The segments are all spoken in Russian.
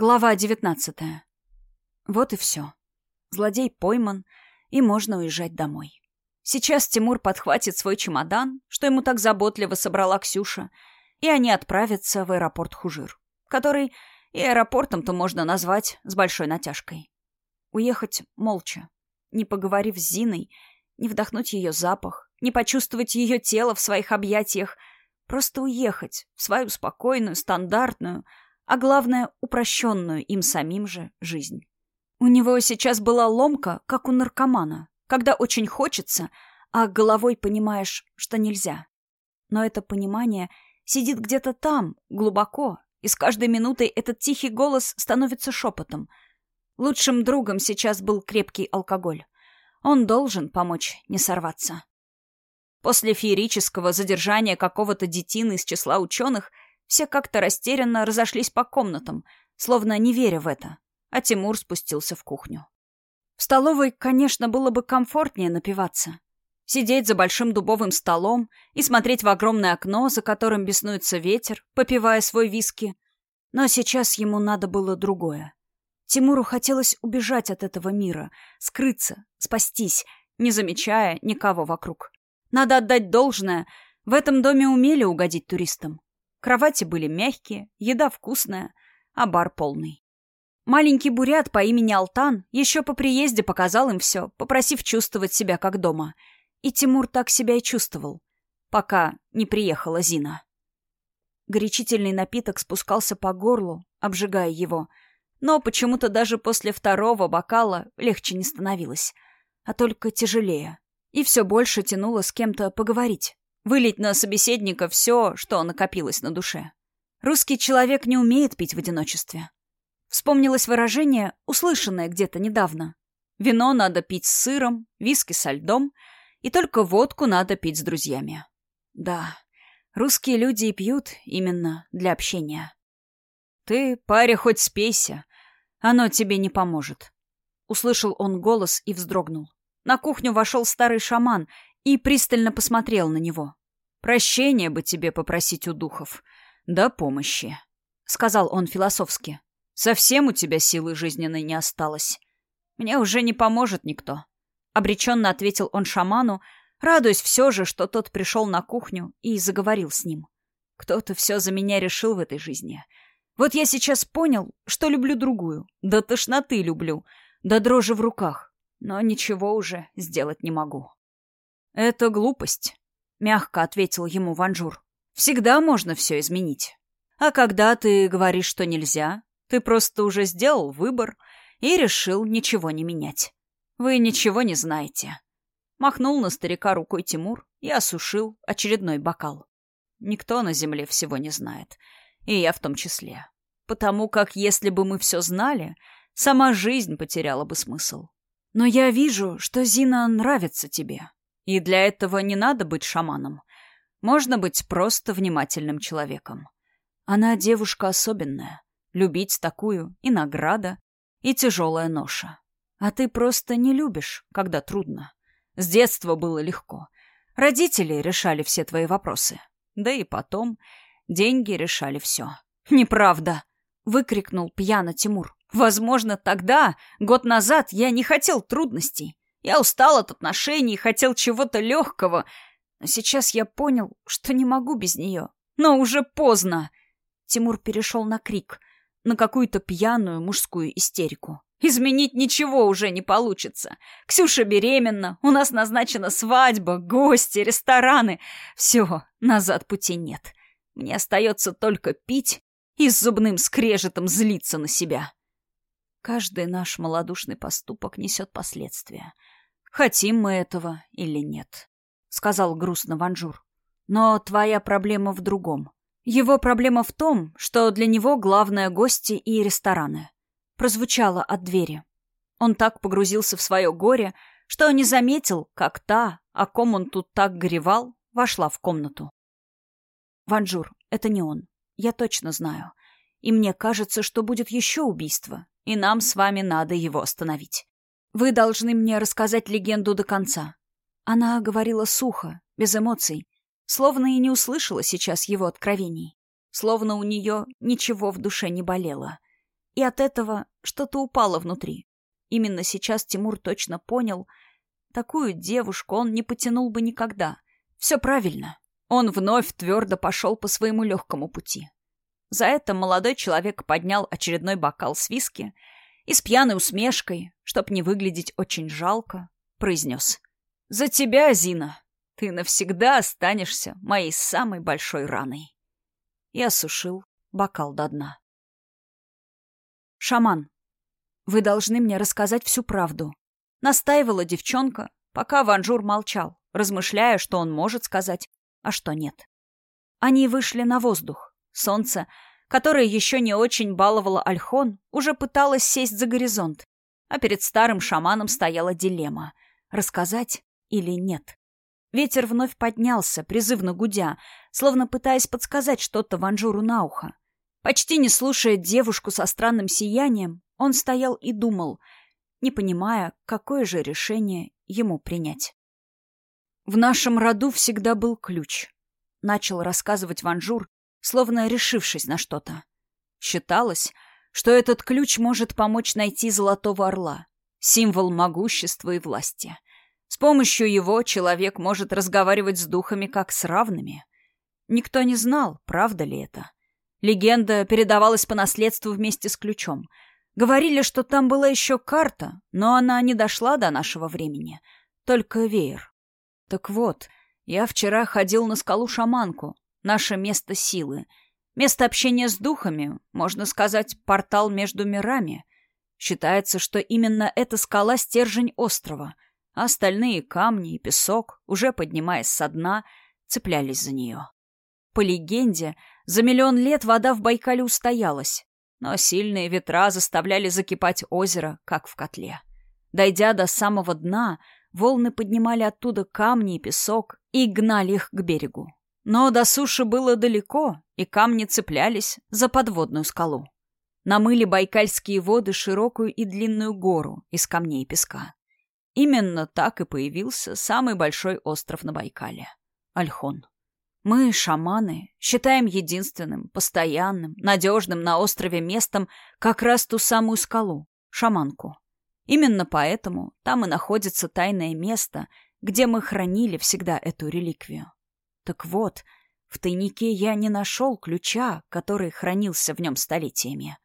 Глава девятнадцатая. Вот и все. Злодей пойман, и можно уезжать домой. Сейчас Тимур подхватит свой чемодан, что ему так заботливо собрала Ксюша, и они отправятся в аэропорт Хужир, который и аэропортом-то можно назвать с большой натяжкой. Уехать молча, не поговорив с Зиной, не вдохнуть ее запах, не почувствовать ее тело в своих объятиях, просто уехать в свою спокойную, стандартную, а главное, упрощенную им самим же жизнь. У него сейчас была ломка, как у наркомана, когда очень хочется, а головой понимаешь, что нельзя. Но это понимание сидит где-то там, глубоко, и с каждой минутой этот тихий голос становится шепотом. Лучшим другом сейчас был крепкий алкоголь. Он должен помочь не сорваться. После феерического задержания какого-то детины из числа ученых – все как-то растерянно разошлись по комнатам, словно не веря в это. А Тимур спустился в кухню. В столовой, конечно, было бы комфортнее напиваться. Сидеть за большим дубовым столом и смотреть в огромное окно, за которым беснуется ветер, попивая свой виски. Но сейчас ему надо было другое. Тимуру хотелось убежать от этого мира, скрыться, спастись, не замечая никого вокруг. Надо отдать должное, в этом доме умели угодить туристам. Кровати были мягкие, еда вкусная, а бар полный. Маленький бурят по имени Алтан еще по приезде показал им все, попросив чувствовать себя как дома. И Тимур так себя и чувствовал, пока не приехала Зина. Горячительный напиток спускался по горлу, обжигая его, но почему-то даже после второго бокала легче не становилось, а только тяжелее. И все больше тянуло с кем-то поговорить. Вылить на собеседника все, что накопилось на душе. Русский человек не умеет пить в одиночестве. Вспомнилось выражение, услышанное где-то недавно. Вино надо пить с сыром, виски со льдом, и только водку надо пить с друзьями. Да, русские люди и пьют именно для общения. Ты, паря, хоть спейся, оно тебе не поможет. Услышал он голос и вздрогнул. На кухню вошел старый шаман и пристально посмотрел на него. «Прощения бы тебе попросить у духов. Да помощи», — сказал он философски. «Совсем у тебя силы жизненной не осталось. Мне уже не поможет никто», — обреченно ответил он шаману, радуясь все же, что тот пришел на кухню и заговорил с ним. «Кто-то все за меня решил в этой жизни. Вот я сейчас понял, что люблю другую. До тошноты люблю, до дрожи в руках. Но ничего уже сделать не могу». «Это глупость», — мягко ответил ему Ванжур. «Всегда можно все изменить. А когда ты говоришь, что нельзя, ты просто уже сделал выбор и решил ничего не менять. Вы ничего не знаете». Махнул на старика рукой Тимур и осушил очередной бокал. Никто на земле всего не знает, и я в том числе. Потому как если бы мы все знали, сама жизнь потеряла бы смысл. Но я вижу, что Зина нравится тебе. И для этого не надо быть шаманом. Можно быть просто внимательным человеком. Она девушка особенная. Любить такую и награда, и тяжелая ноша. А ты просто не любишь, когда трудно. С детства было легко. Родители решали все твои вопросы. Да и потом деньги решали все. «Неправда!» — выкрикнул пьяно Тимур. «Возможно, тогда, год назад, я не хотел трудностей. Я устал от отношений, хотел чего-то легкого. Но сейчас я понял, что не могу без нее. Но уже поздно. Тимур перешел на крик, на какую-то пьяную мужскую истерику. Изменить ничего уже не получится. Ксюша беременна, у нас назначена свадьба, гости, рестораны. Все, назад пути нет. Мне остается только пить и с зубным скрежетом злиться на себя. Каждый наш малодушный поступок несет последствия. Хотим мы этого или нет, — сказал грустно Ванжур. Но твоя проблема в другом. Его проблема в том, что для него главное гости и рестораны. Прозвучало от двери. Он так погрузился в свое горе, что не заметил, как та, о ком он тут так горевал, вошла в комнату. «Ванжур, это не он. Я точно знаю. И мне кажется, что будет еще убийство, и нам с вами надо его остановить. Вы должны мне рассказать легенду до конца. Она говорила сухо, без эмоций, словно и не услышала сейчас его откровений, словно у нее ничего в душе не болело. и от этого что-то упало внутри. Именно сейчас Тимур точно понял, такую девушку он не потянул бы никогда. Все правильно. Он вновь твердо пошел по своему легкому пути. За это молодой человек поднял очередной бокал с виски и с пьяной усмешкой, чтоб не выглядеть очень жалко, произнес. «За тебя, Зина! Ты навсегда останешься моей самой большой раной!» И осушил бокал до дна. «Шаман, вы должны мне рассказать всю правду», — настаивала девчонка, пока Ванжур молчал, размышляя, что он может сказать, а что нет. Они вышли на воздух. Солнце, которое еще не очень баловало Ольхон, уже пыталось сесть за горизонт. А перед старым шаманом стояла дилемма — рассказать или нет. Ветер вновь поднялся, призывно гудя, словно пытаясь подсказать что-то Ванжуру на ухо. Почти не слушая девушку со странным сиянием, он стоял и думал, не понимая, какое же решение ему принять. В нашем роду всегда был ключ. Начал рассказывать Ванжур, словно решившись на что-то. Считалось, что этот ключ может помочь найти Золотого Орла, символ могущества и власти. С помощью его человек может разговаривать с духами как с равными. Никто не знал, правда ли это. Легенда передавалась по наследству вместе с ключом. Говорили, что там была еще карта, но она не дошла до нашего времени. Только веер. Так вот, я вчера ходил на скалу-шаманку, наше место силы. Место общения с духами, можно сказать, портал между мирами. Считается, что именно эта скала — стержень острова, а остальные камни и песок, уже поднимаясь со дна, цеплялись за нее. По легенде, за миллион лет вода в Байкале устоялась, но сильные ветра заставляли закипать озеро, как в котле. Дойдя до самого дна — Волны поднимали оттуда камни и песок и гнали их к берегу. Но до суши было далеко, и камни цеплялись за подводную скалу. Намыли байкальские воды широкую и длинную гору из камней и песка. Именно так и появился самый большой остров на Байкале — Альхон. Мы, шаманы, считаем единственным, постоянным, надежным на острове местом как раз ту самую скалу — шаманку. Именно поэтому там и находится тайное место, где мы хранили всегда эту реликвию. Так вот, в тайнике я не нашел ключа, который хранился в нем столетиями.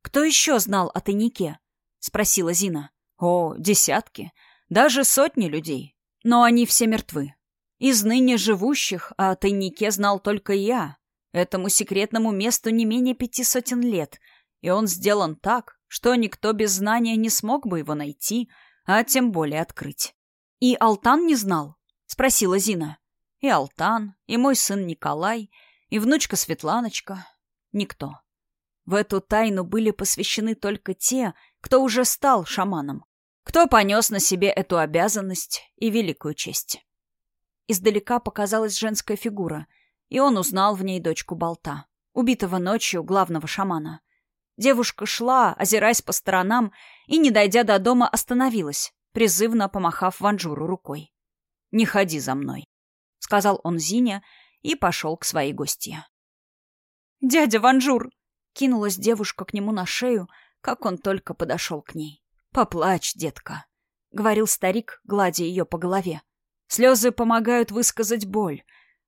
«Кто еще знал о тайнике?» — спросила Зина. «О, десятки, даже сотни людей. Но они все мертвы. Из ныне живущих о тайнике знал только я. Этому секретному месту не менее пяти сотен лет, и он сделан так, что никто без знания не смог бы его найти, а тем более открыть. «И Алтан не знал?» — спросила Зина. «И Алтан, и мой сын Николай, и внучка Светланочка. Никто. В эту тайну были посвящены только те, кто уже стал шаманом, кто понес на себе эту обязанность и великую честь». Издалека показалась женская фигура, и он узнал в ней дочку Болта, убитого ночью главного шамана. Девушка шла, озираясь по сторонам, и, не дойдя до дома, остановилась, призывно помахав Ванжуру рукой. «Не ходи за мной», — сказал он Зине и пошел к своей гостье. «Дядя Ванжур!» — кинулась девушка к нему на шею, как он только подошел к ней. «Поплачь, детка», — говорил старик, гладя ее по голове. «Слезы помогают высказать боль,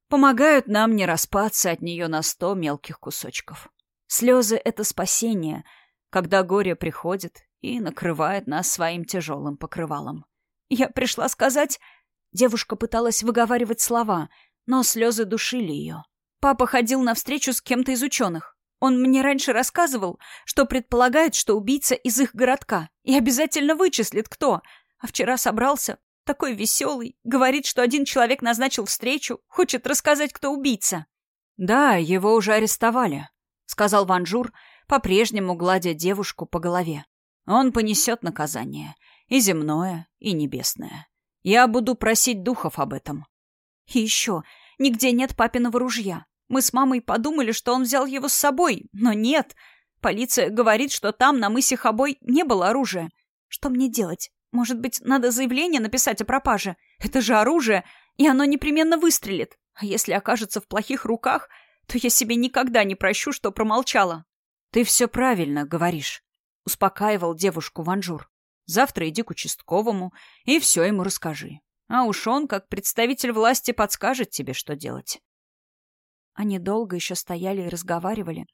помогают нам не распаться от нее на сто мелких кусочков». Слезы — это спасение, когда горе приходит и накрывает нас своим тяжелым покрывалом. Я пришла сказать... Девушка пыталась выговаривать слова, но слезы душили ее. Папа ходил на встречу с кем-то из ученых. Он мне раньше рассказывал, что предполагает, что убийца из их городка, и обязательно вычислит, кто. А вчера собрался, такой веселый, говорит, что один человек назначил встречу, хочет рассказать, кто убийца. Да, его уже арестовали сказал Ванжур, по-прежнему гладя девушку по голове. Он понесет наказание. И земное, и небесное. Я буду просить духов об этом. И еще, нигде нет папиного ружья. Мы с мамой подумали, что он взял его с собой, но нет. Полиция говорит, что там, на мысе Хобой, не было оружия. Что мне делать? Может быть, надо заявление написать о пропаже? Это же оружие, и оно непременно выстрелит. А если окажется в плохих руках, то я себе никогда не прощу, что промолчала. «Ты все правильно говоришь», — успокаивал девушку Ванжур. «Завтра иди к участковому и все ему расскажи. А уж он, как представитель власти, подскажет тебе, что делать». Они долго еще стояли и разговаривали,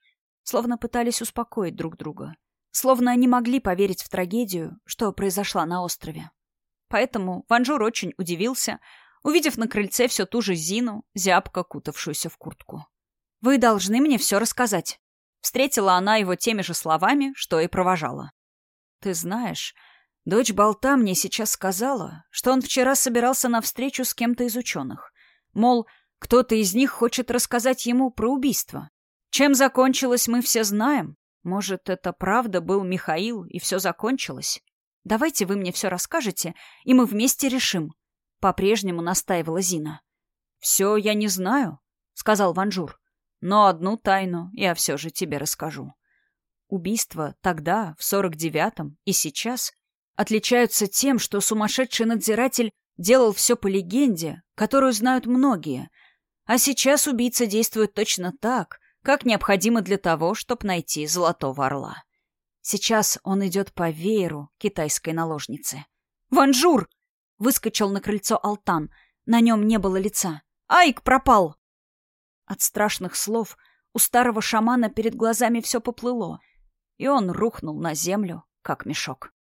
словно пытались успокоить друг друга. Словно они могли поверить в трагедию, что произошла на острове. Поэтому Ванжур очень удивился, увидев на крыльце все ту же Зину, зябко кутавшуюся в куртку. «Вы должны мне все рассказать». Встретила она его теми же словами, что и провожала. «Ты знаешь, дочь Болта мне сейчас сказала, что он вчера собирался на встречу с кем-то из ученых. Мол, кто-то из них хочет рассказать ему про убийство. Чем закончилось, мы все знаем, может, это правда был Михаил, и все закончилось? Давайте вы мне все расскажете, и мы вместе решим. По-прежнему настаивала Зина. Все я не знаю, сказал Ванжур. Но одну тайну я все же тебе расскажу. Убийства тогда, в сорок девятом, и сейчас отличаются тем, что сумасшедший надзиратель делал все по легенде, которую знают многие. А сейчас убийца действует точно так, как необходимо для того, чтобы найти золотого орла. Сейчас он идет по вееру китайской наложницы. «Ванжур!» — выскочил на крыльцо Алтан. На нем не было лица. «Айк пропал!» От страшных слов у старого шамана перед глазами все поплыло, и он рухнул на землю, как мешок.